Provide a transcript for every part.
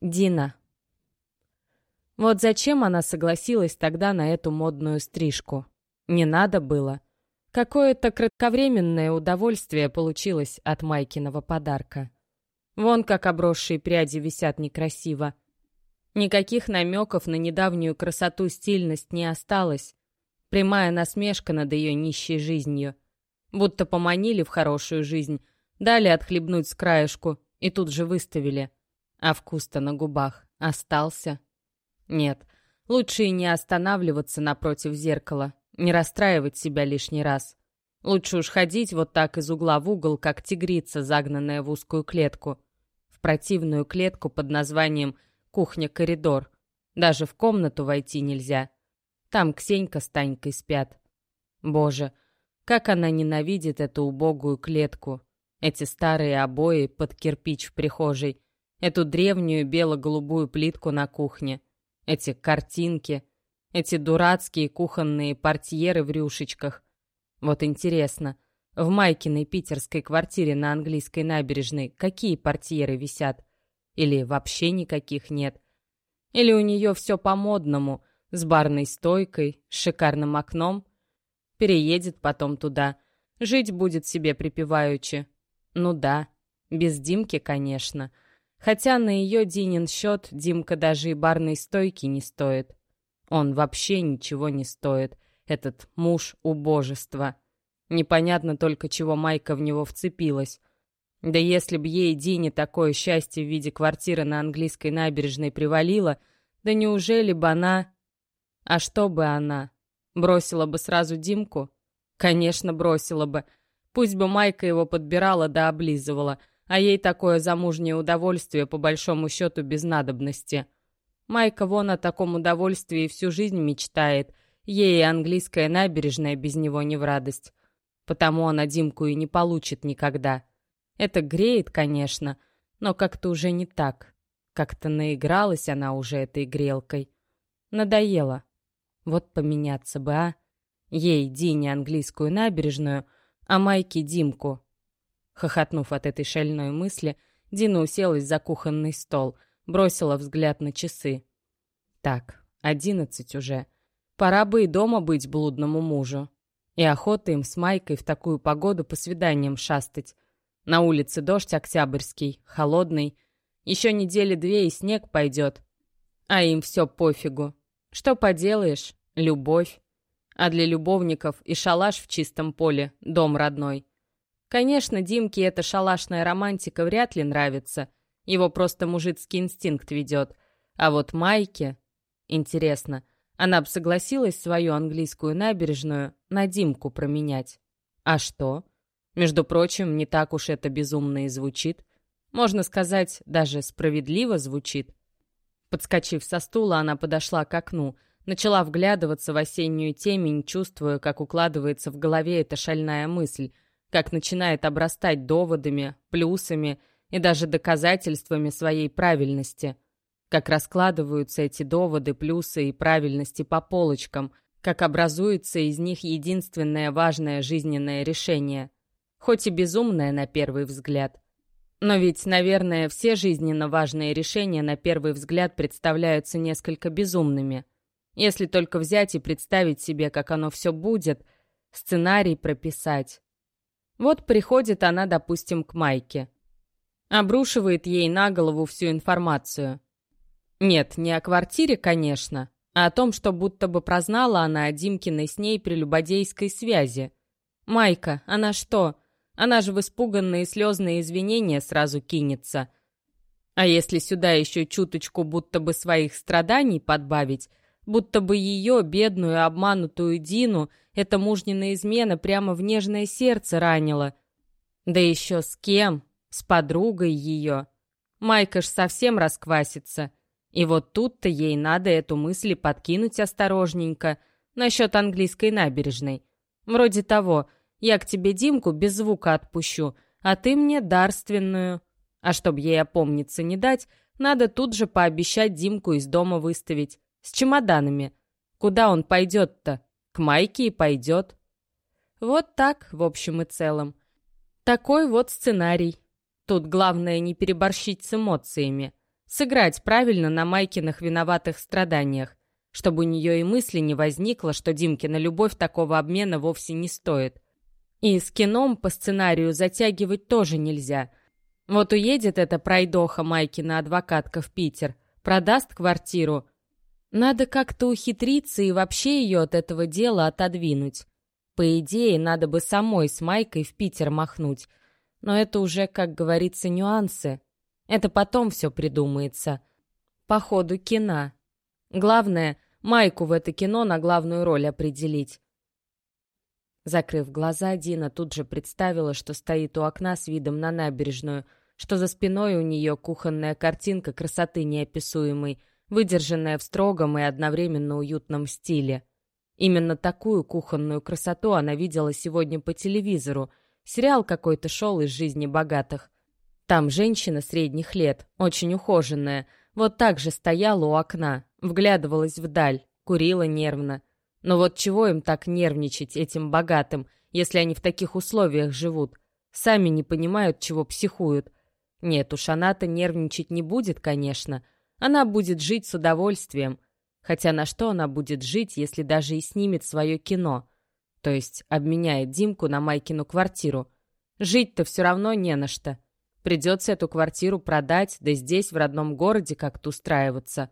Дина. Вот зачем она согласилась тогда на эту модную стрижку? Не надо было. Какое-то кратковременное удовольствие получилось от Майкиного подарка. Вон как обросшие пряди висят некрасиво. Никаких намеков на недавнюю красоту стильность не осталось. Прямая насмешка над ее нищей жизнью. Будто поманили в хорошую жизнь, дали отхлебнуть с краешку и тут же выставили — а вкус-то на губах остался? Нет, лучше и не останавливаться напротив зеркала, не расстраивать себя лишний раз. Лучше уж ходить вот так из угла в угол, как тигрица, загнанная в узкую клетку. В противную клетку под названием «кухня-коридор». Даже в комнату войти нельзя. Там Ксенька с Танькой спят. Боже, как она ненавидит эту убогую клетку. Эти старые обои под кирпич в прихожей — эту древнюю бело-голубую плитку на кухне, эти картинки, эти дурацкие кухонные портьеры в рюшечках. Вот интересно, в Майкиной питерской квартире на английской набережной какие портьеры висят? Или вообще никаких нет? Или у нее все по-модному, с барной стойкой, с шикарным окном? Переедет потом туда, жить будет себе припеваючи. Ну да, без Димки, конечно. — Хотя на ее Динин счет Димка даже и барной стойки не стоит. Он вообще ничего не стоит, этот муж убожества. Непонятно только, чего Майка в него вцепилась. Да если б ей Дине такое счастье в виде квартиры на английской набережной привалило, да неужели бы она... А что бы она? Бросила бы сразу Димку? Конечно, бросила бы. Пусть бы Майка его подбирала да облизывала — а ей такое замужнее удовольствие по большому счету без надобности. Майка вон о таком удовольствии всю жизнь мечтает, ей и английская набережная без него не в радость. Потому она Димку и не получит никогда. Это греет, конечно, но как-то уже не так. Как-то наигралась она уже этой грелкой. Надоело. Вот поменяться бы, а? Ей, Дине, английскую набережную, а Майке Димку. Хохотнув от этой шальной мысли, Дина уселась за кухонный стол, бросила взгляд на часы. Так, одиннадцать уже. Пора бы и дома быть блудному мужу. И охота им с Майкой в такую погоду по свиданиям шастать. На улице дождь октябрьский, холодный. Еще недели две и снег пойдет. А им все пофигу. Что поделаешь? Любовь. А для любовников и шалаш в чистом поле, дом родной. Конечно, Димке эта шалашная романтика вряд ли нравится. Его просто мужицкий инстинкт ведет. А вот Майке... Интересно, она бы согласилась свою английскую набережную на Димку променять. А что? Между прочим, не так уж это безумно и звучит. Можно сказать, даже справедливо звучит. Подскочив со стула, она подошла к окну, начала вглядываться в осеннюю темень, чувствуя, как укладывается в голове эта шальная мысль — как начинает обрастать доводами, плюсами и даже доказательствами своей правильности, как раскладываются эти доводы, плюсы и правильности по полочкам, как образуется из них единственное важное жизненное решение, хоть и безумное на первый взгляд. Но ведь, наверное, все жизненно важные решения на первый взгляд представляются несколько безумными. Если только взять и представить себе, как оно все будет, сценарий прописать, вот приходит она, допустим, к Майке. Обрушивает ей на голову всю информацию. Нет, не о квартире, конечно, а о том, что будто бы прознала она о Димкиной с ней прелюбодейской связи. Майка, она что? Она же в испуганные слезные извинения сразу кинется. А если сюда еще чуточку будто бы своих страданий подбавить, будто бы ее, бедную обманутую Дину, эта мужнина измена прямо в нежное сердце ранила. Да еще с кем? С подругой ее. Майка ж совсем расквасится. И вот тут-то ей надо эту мысль подкинуть осторожненько насчет английской набережной. Вроде того, я к тебе Димку без звука отпущу, а ты мне дарственную. А чтоб ей опомниться не дать, надо тут же пообещать Димку из дома выставить. С чемоданами. Куда он пойдет-то? К Майке и пойдет. Вот так, в общем и целом. Такой вот сценарий. Тут главное не переборщить с эмоциями. Сыграть правильно на Майкиных виноватых страданиях, чтобы у нее и мысли не возникло, что Димкина любовь такого обмена вовсе не стоит. И с кином по сценарию затягивать тоже нельзя. Вот уедет эта пройдоха Майкина адвокатка в Питер, продаст квартиру. Надо как-то ухитриться и вообще ее от этого дела отодвинуть. По идее, надо бы самой с Майкой в Питер махнуть. Но это уже, как говорится, нюансы. Это потом все придумается. По ходу кино. Главное, Майку в это кино на главную роль определить. Закрыв глаза, Дина тут же представила, что стоит у окна с видом на набережную, что за спиной у нее кухонная картинка красоты неописуемой, выдержанная в строгом и одновременно уютном стиле. Именно такую кухонную красоту она видела сегодня по телевизору. Сериал какой-то шел из жизни богатых. Там женщина средних лет, очень ухоженная, вот так же стояла у окна, вглядывалась вдаль, курила нервно. Но вот чего им так нервничать, этим богатым, если они в таких условиях живут? Сами не понимают, чего психуют. Нет уж, она-то нервничать не будет, конечно. Она будет жить с удовольствием. Хотя на что она будет жить, если даже и снимет свое кино? То есть обменяет Димку на Майкину квартиру. Жить-то все равно не на что. Придется эту квартиру продать, да здесь, в родном городе, как-то устраиваться.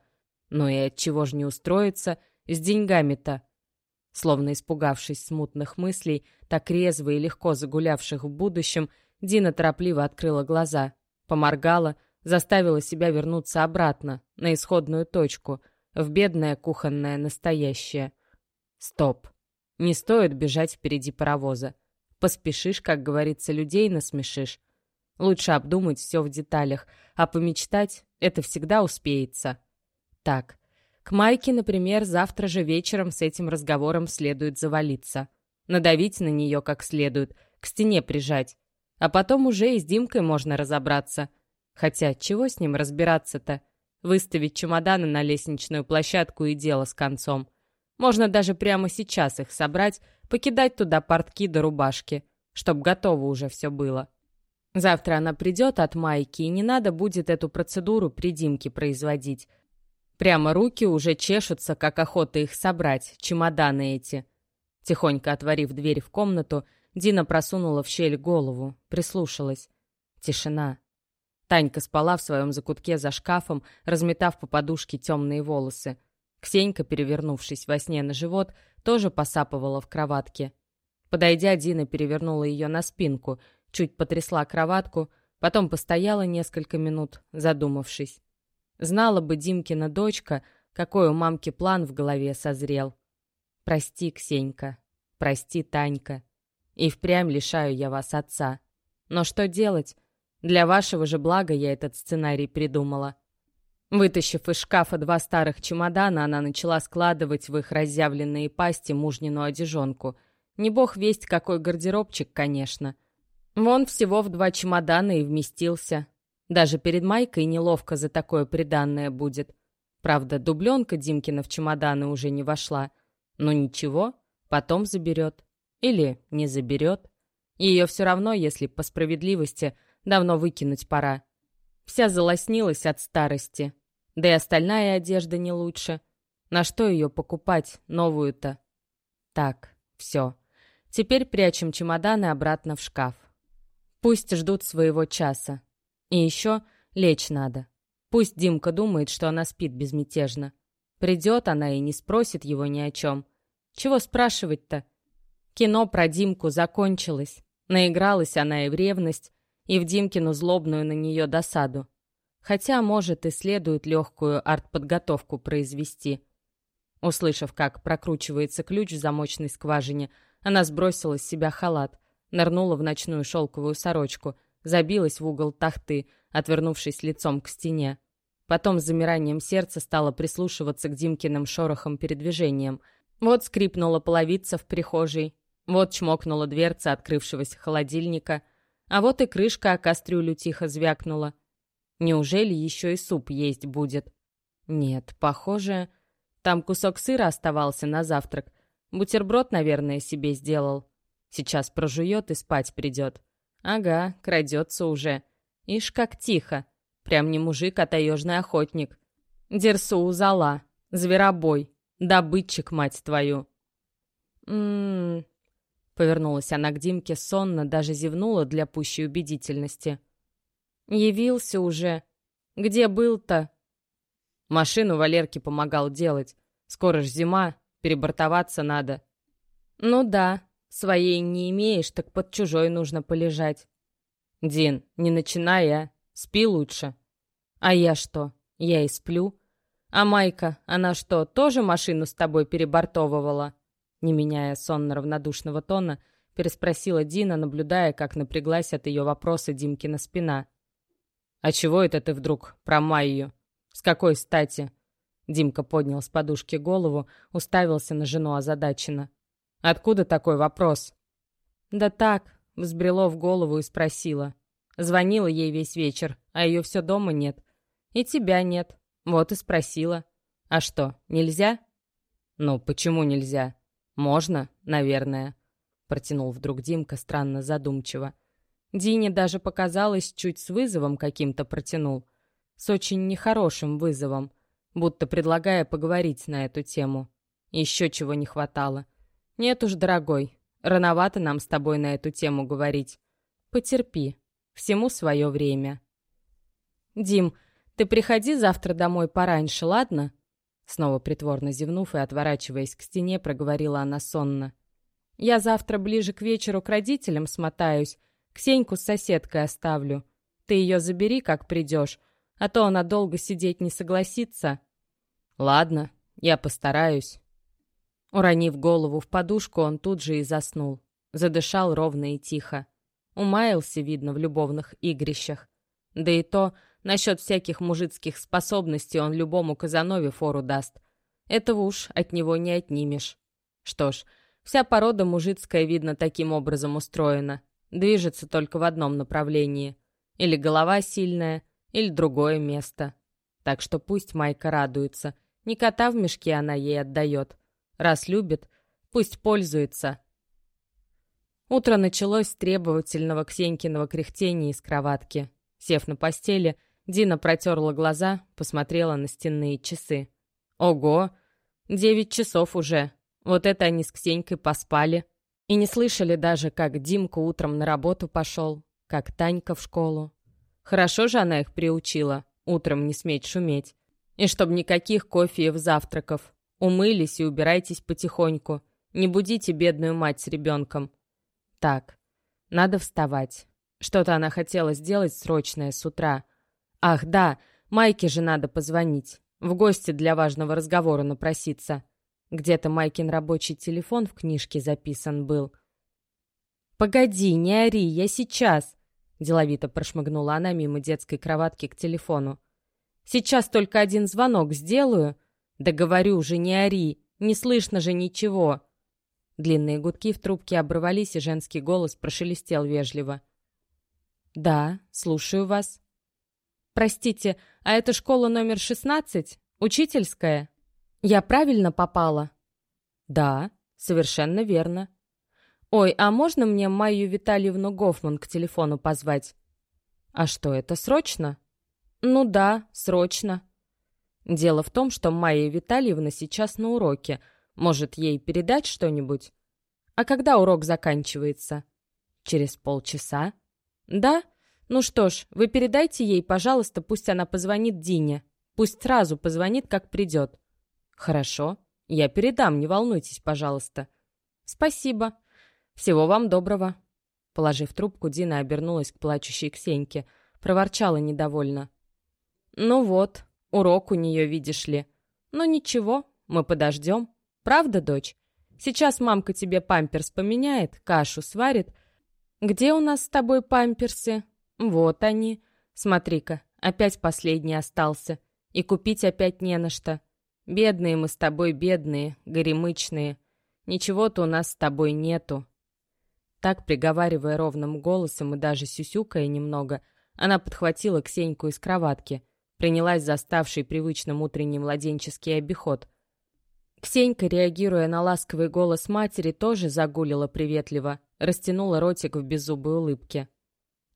Ну и от чего же не устроиться с деньгами-то? Словно испугавшись смутных мыслей, так резво и легко загулявших в будущем, Дина торопливо открыла глаза, поморгала, заставила себя вернуться обратно, на исходную точку, в бедное кухонное настоящее. Стоп. Не стоит бежать впереди паровоза. Поспешишь, как говорится, людей насмешишь. Лучше обдумать все в деталях, а помечтать — это всегда успеется. Так, к Майке, например, завтра же вечером с этим разговором следует завалиться. Надавить на нее как следует, к стене прижать. А потом уже и с Димкой можно разобраться. Хотя, чего с ним разбираться-то? Выставить чемоданы на лестничную площадку и дело с концом. Можно даже прямо сейчас их собрать, покидать туда портки до рубашки, чтоб готово уже все было. Завтра она придет от Майки, и не надо будет эту процедуру при Димке производить. Прямо руки уже чешутся, как охота их собрать, чемоданы эти. Тихонько отворив дверь в комнату, Дина просунула в щель голову, прислушалась. Тишина. Танька спала в своем закутке за шкафом, разметав по подушке темные волосы. Ксенька, перевернувшись во сне на живот, тоже посапывала в кроватке. Подойдя, Дина перевернула ее на спинку — чуть потрясла кроватку, потом постояла несколько минут, задумавшись. Знала бы Димкина дочка, какой у мамки план в голове созрел. «Прости, Ксенька, прости, Танька. И впрямь лишаю я вас отца. Но что делать? Для вашего же блага я этот сценарий придумала». Вытащив из шкафа два старых чемодана, она начала складывать в их разъявленные пасти мужнину одежонку. Не бог весть, какой гардеробчик, конечно — Вон всего в два чемодана и вместился. Даже перед Майкой неловко за такое приданное будет. Правда, дубленка Димкина в чемоданы уже не вошла. Но ничего, потом заберет. Или не заберет. Ее все равно, если по справедливости, давно выкинуть пора. Вся залоснилась от старости. Да и остальная одежда не лучше. На что ее покупать, новую-то? Так, все. Теперь прячем чемоданы обратно в шкаф. Пусть ждут своего часа. И еще лечь надо. Пусть Димка думает, что она спит безмятежно. Придет она и не спросит его ни о чем. Чего спрашивать-то? Кино про Димку закончилось. Наигралась она и в ревность, и в Димкину злобную на нее досаду. Хотя, может, и следует легкую артподготовку произвести. Услышав, как прокручивается ключ в замочной скважине, она сбросила с себя халат — Нырнула в ночную шелковую сорочку, забилась в угол тахты, отвернувшись лицом к стене. Потом с замиранием сердца стала прислушиваться к Димкиным шорохам передвижениям. Вот скрипнула половица в прихожей, вот чмокнула дверца открывшегося холодильника, а вот и крышка о кастрюлю тихо звякнула. Неужели еще и суп есть будет? Нет, похоже, там кусок сыра оставался на завтрак. Бутерброд, наверное, себе сделал. Сейчас прожует и спать придет. Ага, крадется уже. Ишь, как тихо. Прям не мужик, а таежный охотник. Дерсу узала. Зверобой. Добытчик, мать твою. М-м-м. Повернулась она к Димке сонно, даже зевнула для пущей убедительности. Явился уже. Где был-то? Машину Валерке помогал делать. Скоро ж зима, перебортоваться надо. Ну да, своей не имеешь, так под чужой нужно полежать. Дин, не начинай, а. Спи лучше. А я что? Я и сплю. А Майка, она что, тоже машину с тобой перебортовывала? Не меняя сонно-равнодушного тона, переспросила Дина, наблюдая, как напряглась от ее вопроса Димкина спина. «А чего это ты вдруг про Майю? С какой стати?» Димка поднял с подушки голову, уставился на жену озадаченно. «Откуда такой вопрос?» «Да так», — взбрело в голову и спросила. Звонила ей весь вечер, а ее все дома нет. И тебя нет. Вот и спросила. А что, нельзя? Ну, почему нельзя? Можно, наверное. Протянул вдруг Димка странно задумчиво. Дине даже показалось, чуть с вызовом каким-то протянул. С очень нехорошим вызовом, будто предлагая поговорить на эту тему. Еще чего не хватало. Нет уж, дорогой, рановато нам с тобой на эту тему говорить. Потерпи, Всему свое время. «Дим, ты приходи завтра домой пораньше, ладно?» Снова притворно зевнув и отворачиваясь к стене, проговорила она сонно. «Я завтра ближе к вечеру к родителям смотаюсь, Ксеньку с соседкой оставлю. Ты ее забери, как придешь, а то она долго сидеть не согласится». «Ладно, я постараюсь». Уронив голову в подушку, он тут же и заснул. Задышал ровно и тихо. Умаялся, видно, в любовных игрищах. Да и то, насчет всяких мужицких способностей он любому Казанове фору даст. Этого уж от него не отнимешь. Что ж, вся порода мужицкая, видно, таким образом устроена. Движется только в одном направлении. Или голова сильная, или другое место. Так что пусть Майка радуется. Не кота в мешке она ей отдает. Раз любит, пусть пользуется, Утро началось с требовательного Ксенькиного кряхтения из кроватки. Сев на постели, Дина протерла глаза, посмотрела на стенные часы. «Ого! Девять часов уже! Вот это они с Ксенькой поспали!» И не слышали даже, как Димка утром на работу пошел, как Танька в школу. Хорошо же она их приучила, утром не сметь шуметь. И чтоб никаких кофеев завтраков. Умылись и убирайтесь потихоньку. Не будите бедную мать с ребенком. Так, надо вставать. Что-то она хотела сделать срочное с утра. Ах, да, Майке же надо позвонить. В гости для важного разговора напроситься. Где-то Майкин рабочий телефон в книжке записан был. «Погоди, не ори, я сейчас!» Деловито прошмыгнула она мимо детской кроватки к телефону. «Сейчас только один звонок сделаю. Да говорю же, не ори, не слышно же ничего!» Длинные гудки в трубке оборвались, и женский голос прошелестел вежливо. «Да, слушаю вас». «Простите, а это школа номер 16? Учительская? Я правильно попала?» «Да, совершенно верно». «Ой, а можно мне Майю Витальевну Гофман к телефону позвать?» «А что, это срочно?» «Ну да, срочно». Дело в том, что Майя Витальевна сейчас на уроке — может, ей передать что-нибудь? А когда урок заканчивается? Через полчаса? Да? Ну что ж, вы передайте ей, пожалуйста, пусть она позвонит Дине. Пусть сразу позвонит, как придет. Хорошо. Я передам, не волнуйтесь, пожалуйста. Спасибо. Всего вам доброго. Положив трубку, Дина обернулась к плачущей Ксеньке. Проворчала недовольно. Ну вот, урок у нее, видишь ли. Но ну ничего, мы подождем. Правда, дочь? Сейчас мамка тебе памперс поменяет, кашу сварит. Где у нас с тобой памперсы? Вот они. Смотри-ка, опять последний остался. И купить опять не на что. Бедные мы с тобой, бедные, горемычные. Ничего-то у нас с тобой нету. Так, приговаривая ровным голосом и даже сюсюкая немного, она подхватила Ксеньку из кроватки, принялась за ставший привычным утренний младенческий обиход — Ксенька, реагируя на ласковый голос матери, тоже загулила приветливо, растянула ротик в беззубой улыбке.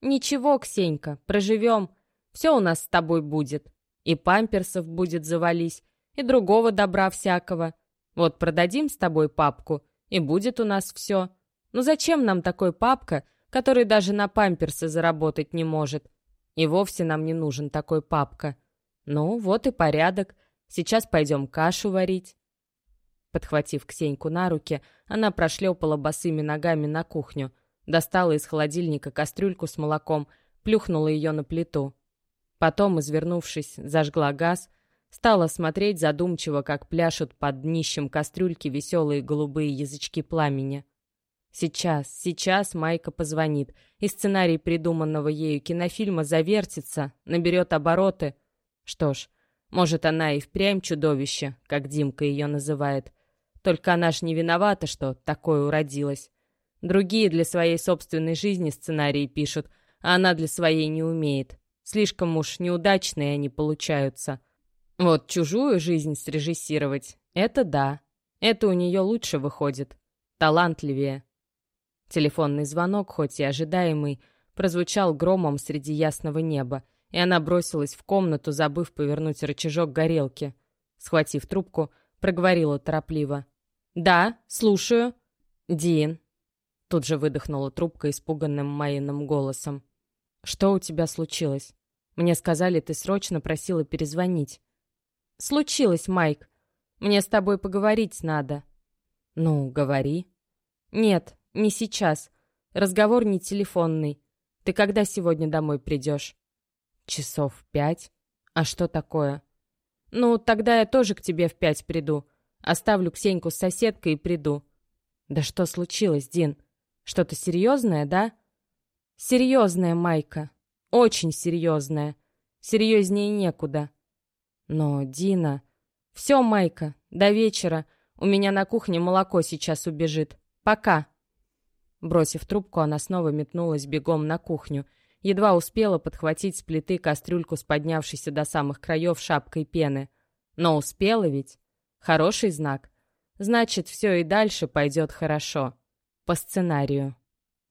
«Ничего, Ксенька, проживем. Все у нас с тобой будет. И памперсов будет завались, и другого добра всякого. Вот продадим с тобой папку, и будет у нас все. Ну зачем нам такой папка, который даже на памперсы заработать не может? И вовсе нам не нужен такой папка. Ну, вот и порядок. Сейчас пойдем кашу варить. Подхватив Ксеньку на руки, она прошлепала босыми ногами на кухню, достала из холодильника кастрюльку с молоком, плюхнула ее на плиту. Потом, извернувшись, зажгла газ, стала смотреть задумчиво, как пляшут под днищем кастрюльки веселые голубые язычки пламени. Сейчас, сейчас Майка позвонит, и сценарий придуманного ею кинофильма завертится, наберет обороты. Что ж, может, она и впрямь чудовище, как Димка ее называет. Только она ж не виновата, что такое уродилась. Другие для своей собственной жизни сценарии пишут, а она для своей не умеет. Слишком уж неудачные они получаются. Вот чужую жизнь срежиссировать — это да. Это у нее лучше выходит. Талантливее. Телефонный звонок, хоть и ожидаемый, прозвучал громом среди ясного неба, и она бросилась в комнату, забыв повернуть рычажок горелки. Схватив трубку, проговорила торопливо. «Да, слушаю». «Дин». Тут же выдохнула трубка испуганным Майиным голосом. «Что у тебя случилось? Мне сказали, ты срочно просила перезвонить». «Случилось, Майк. Мне с тобой поговорить надо». «Ну, говори». «Нет, не сейчас. Разговор не телефонный. Ты когда сегодня домой придешь?» «Часов пять. А что такое?» «Ну, тогда я тоже к тебе в пять приду. Оставлю Ксеньку с соседкой и приду». «Да что случилось, Дин? Что-то серьезное, да?» Серьезная Майка. Очень серьезная. Серьезнее некуда. Но, Дина... Все, Майка, до вечера. У меня на кухне молоко сейчас убежит. Пока. Бросив трубку, она снова метнулась бегом на кухню. Едва успела подхватить с плиты кастрюльку с поднявшейся до самых краев шапкой пены. Но успела ведь. Хороший знак. Значит, все и дальше пойдет хорошо. По сценарию.